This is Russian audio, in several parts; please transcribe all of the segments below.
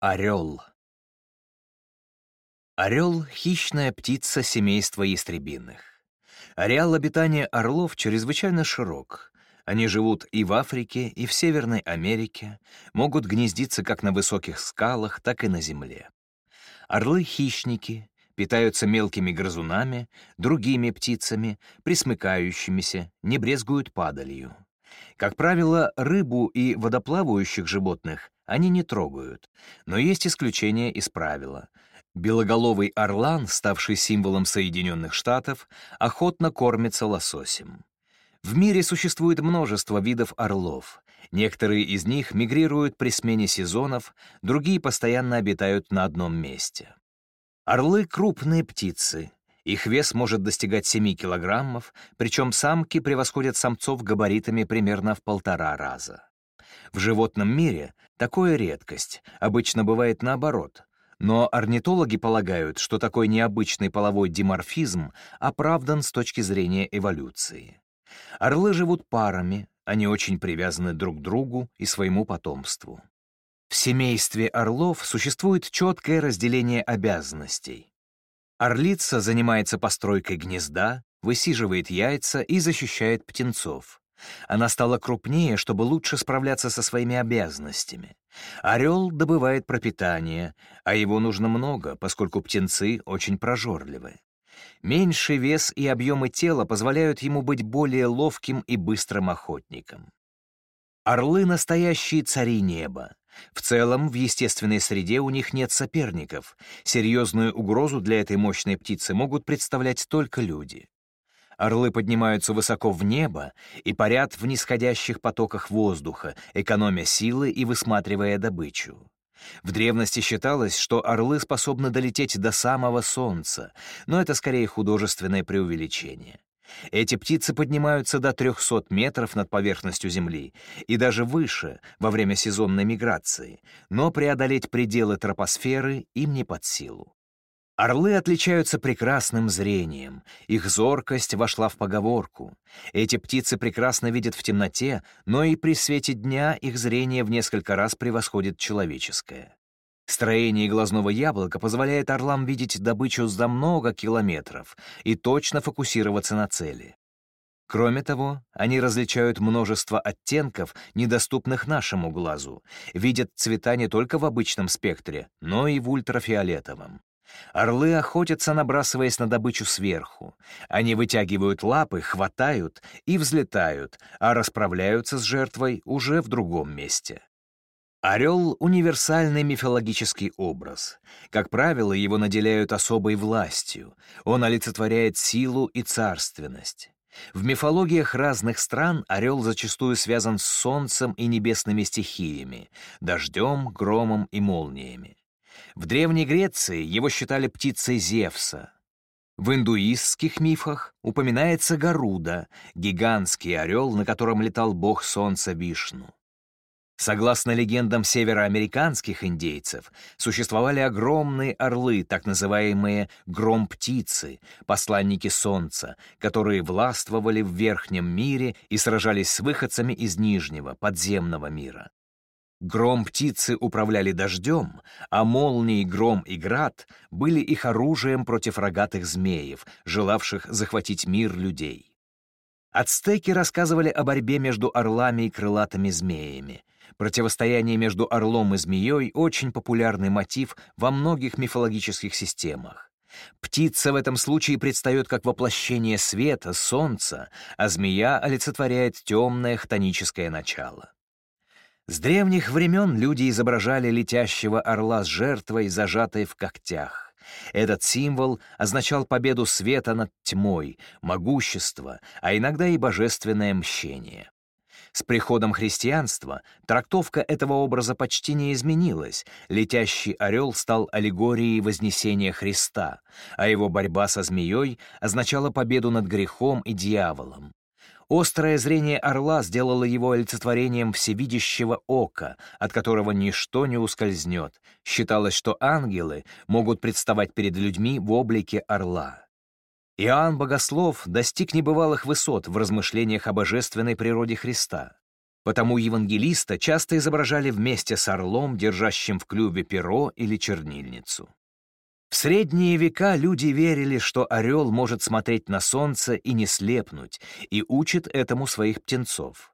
Орел. Орел — хищная птица семейства ястребиных. Ареал обитания орлов чрезвычайно широк. Они живут и в Африке, и в Северной Америке, могут гнездиться как на высоких скалах, так и на земле. Орлы — хищники, питаются мелкими грызунами, другими птицами, присмыкающимися, не брезгуют падалью. Как правило, рыбу и водоплавающих животных они не трогают, но есть исключения из правила. Белоголовый орлан, ставший символом Соединенных Штатов, охотно кормится лососем. В мире существует множество видов орлов. Некоторые из них мигрируют при смене сезонов, другие постоянно обитают на одном месте. Орлы — крупные птицы, их вес может достигать 7 килограммов, причем самки превосходят самцов габаритами примерно в полтора раза. В животном мире такое редкость, обычно бывает наоборот. Но орнитологи полагают, что такой необычный половой диморфизм оправдан с точки зрения эволюции. Орлы живут парами, они очень привязаны друг к другу и своему потомству. В семействе орлов существует четкое разделение обязанностей. Орлица занимается постройкой гнезда, высиживает яйца и защищает птенцов. Она стала крупнее, чтобы лучше справляться со своими обязанностями. Орел добывает пропитание, а его нужно много, поскольку птенцы очень прожорливы. Меньший вес и объемы тела позволяют ему быть более ловким и быстрым охотником. Орлы — настоящие цари неба. В целом, в естественной среде у них нет соперников. Серьезную угрозу для этой мощной птицы могут представлять только люди. Орлы поднимаются высоко в небо и парят в нисходящих потоках воздуха, экономя силы и высматривая добычу. В древности считалось, что орлы способны долететь до самого солнца, но это скорее художественное преувеличение. Эти птицы поднимаются до 300 метров над поверхностью Земли и даже выше во время сезонной миграции, но преодолеть пределы тропосферы им не под силу. Орлы отличаются прекрасным зрением, их зоркость вошла в поговорку. Эти птицы прекрасно видят в темноте, но и при свете дня их зрение в несколько раз превосходит человеческое. Строение глазного яблока позволяет орлам видеть добычу за много километров и точно фокусироваться на цели. Кроме того, они различают множество оттенков, недоступных нашему глазу, видят цвета не только в обычном спектре, но и в ультрафиолетовом. Орлы охотятся, набрасываясь на добычу сверху. Они вытягивают лапы, хватают и взлетают, а расправляются с жертвой уже в другом месте. Орел — универсальный мифологический образ. Как правило, его наделяют особой властью. Он олицетворяет силу и царственность. В мифологиях разных стран орел зачастую связан с солнцем и небесными стихиями, дождем, громом и молниями. В Древней Греции его считали птицей Зевса. В индуистских мифах упоминается Гаруда, гигантский орел, на котором летал бог солнца Вишну. Согласно легендам североамериканских индейцев, существовали огромные орлы, так называемые гром-птицы, посланники солнца, которые властвовали в верхнем мире и сражались с выходцами из нижнего, подземного мира. Гром-птицы управляли дождем, а молнии, гром и град были их оружием против рогатых змеев, желавших захватить мир людей. Ацтеки рассказывали о борьбе между орлами и крылатыми змеями. Противостояние между орлом и змеей — очень популярный мотив во многих мифологических системах. Птица в этом случае предстает как воплощение света, солнца, а змея олицетворяет темное хтоническое начало. С древних времен люди изображали летящего орла с жертвой, зажатой в когтях. Этот символ означал победу света над тьмой, могущество, а иногда и божественное мщение. С приходом христианства трактовка этого образа почти не изменилась. Летящий орел стал аллегорией вознесения Христа, а его борьба со змеей означала победу над грехом и дьяволом. Острое зрение орла сделало его олицетворением всевидящего ока, от которого ничто не ускользнет. Считалось, что ангелы могут представать перед людьми в облике орла. Иоанн Богослов достиг небывалых высот в размышлениях о божественной природе Христа. Потому евангелиста часто изображали вместе с орлом, держащим в клюве перо или чернильницу. В средние века люди верили, что орел может смотреть на солнце и не слепнуть, и учит этому своих птенцов.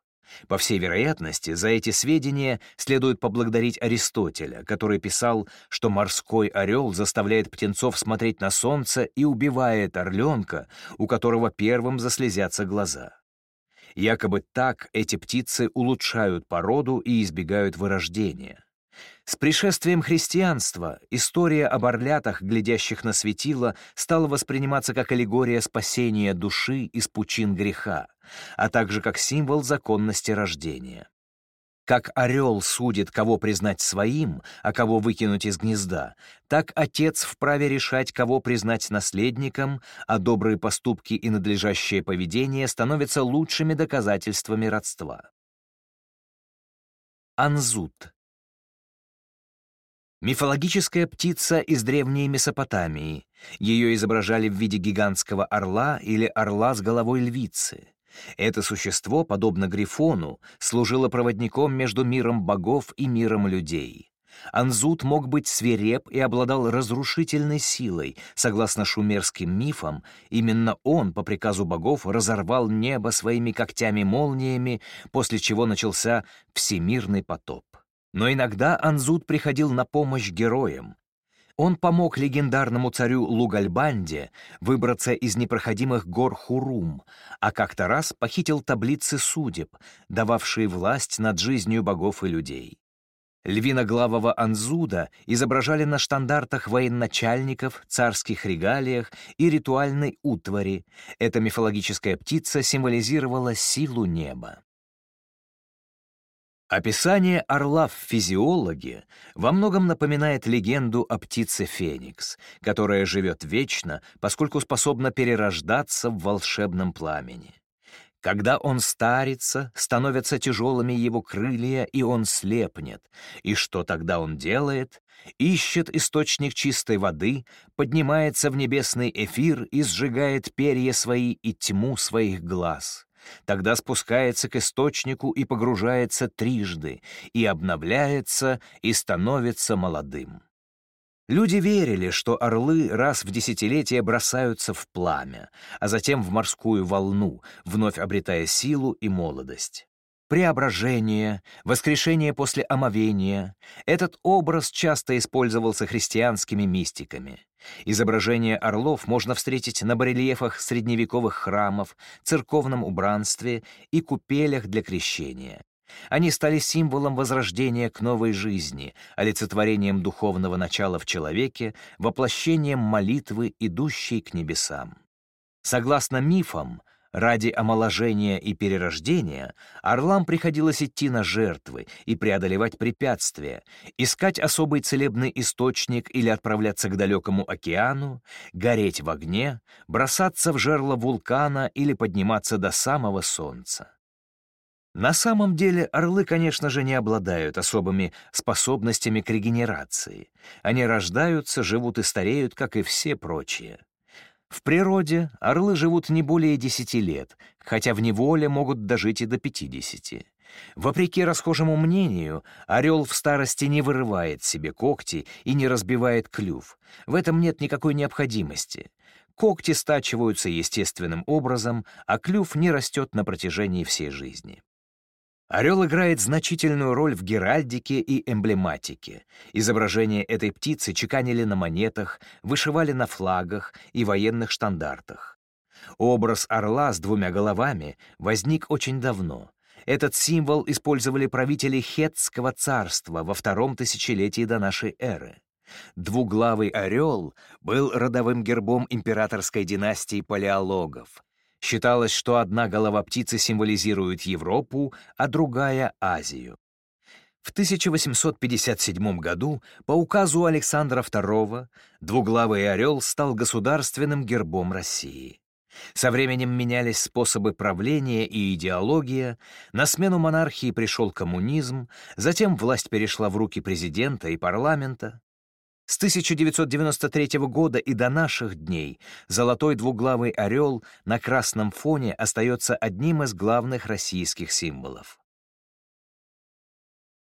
По всей вероятности, за эти сведения следует поблагодарить Аристотеля, который писал, что морской орел заставляет птенцов смотреть на солнце и убивает орленка, у которого первым заслезятся глаза. Якобы так эти птицы улучшают породу и избегают вырождения. С пришествием христианства история об орлятах, глядящих на светило, стала восприниматься как аллегория спасения души из пучин греха, а также как символ законности рождения. Как орел судит, кого признать своим, а кого выкинуть из гнезда, так отец вправе решать, кого признать наследником, а добрые поступки и надлежащее поведение становятся лучшими доказательствами родства. Анзут Мифологическая птица из древней Месопотамии. Ее изображали в виде гигантского орла или орла с головой львицы. Это существо, подобно Грифону, служило проводником между миром богов и миром людей. Анзут мог быть свиреп и обладал разрушительной силой. Согласно шумерским мифам, именно он по приказу богов разорвал небо своими когтями-молниями, после чего начался всемирный потоп. Но иногда Анзут приходил на помощь героям, он помог легендарному царю Лугальбанде выбраться из непроходимых гор Хурум, а как-то раз похитил таблицы судеб, дававшие власть над жизнью богов и людей. Львиноглавого Анзуда изображали на штандартах военачальников, царских регалиях и ритуальной утвари. Эта мифологическая птица символизировала силу неба. Описание орла в физиологе во многом напоминает легенду о птице Феникс, которая живет вечно, поскольку способна перерождаться в волшебном пламени. Когда он старится, становятся тяжелыми его крылья, и он слепнет. И что тогда он делает? Ищет источник чистой воды, поднимается в небесный эфир и сжигает перья свои и тьму своих глаз. Тогда спускается к источнику и погружается трижды, и обновляется, и становится молодым. Люди верили, что орлы раз в десятилетие бросаются в пламя, а затем в морскую волну, вновь обретая силу и молодость. Преображение, воскрешение после омовения — этот образ часто использовался христианскими мистиками. Изображения орлов можно встретить на барельефах средневековых храмов, церковном убранстве и купелях для крещения. Они стали символом возрождения к новой жизни, олицетворением духовного начала в человеке, воплощением молитвы, идущей к небесам. Согласно мифам, Ради омоложения и перерождения орлам приходилось идти на жертвы и преодолевать препятствия, искать особый целебный источник или отправляться к далекому океану, гореть в огне, бросаться в жерло вулкана или подниматься до самого солнца. На самом деле орлы, конечно же, не обладают особыми способностями к регенерации. Они рождаются, живут и стареют, как и все прочие. В природе орлы живут не более 10 лет, хотя в неволе могут дожить и до 50. Вопреки расхожему мнению, орел в старости не вырывает себе когти и не разбивает клюв. В этом нет никакой необходимости. Когти стачиваются естественным образом, а клюв не растет на протяжении всей жизни. Орел играет значительную роль в геральдике и эмблематике. Изображение этой птицы чеканили на монетах, вышивали на флагах и военных штандартах. Образ орла с двумя головами возник очень давно. Этот символ использовали правители Хетского царства во втором тысячелетии до нашей эры. Двуглавый орел был родовым гербом императорской династии палеологов, Считалось, что одна голова птицы символизирует Европу, а другая — Азию. В 1857 году по указу Александра II двуглавый орел стал государственным гербом России. Со временем менялись способы правления и идеология, на смену монархии пришел коммунизм, затем власть перешла в руки президента и парламента. С 1993 года и до наших дней золотой двуглавый орел на красном фоне остается одним из главных российских символов.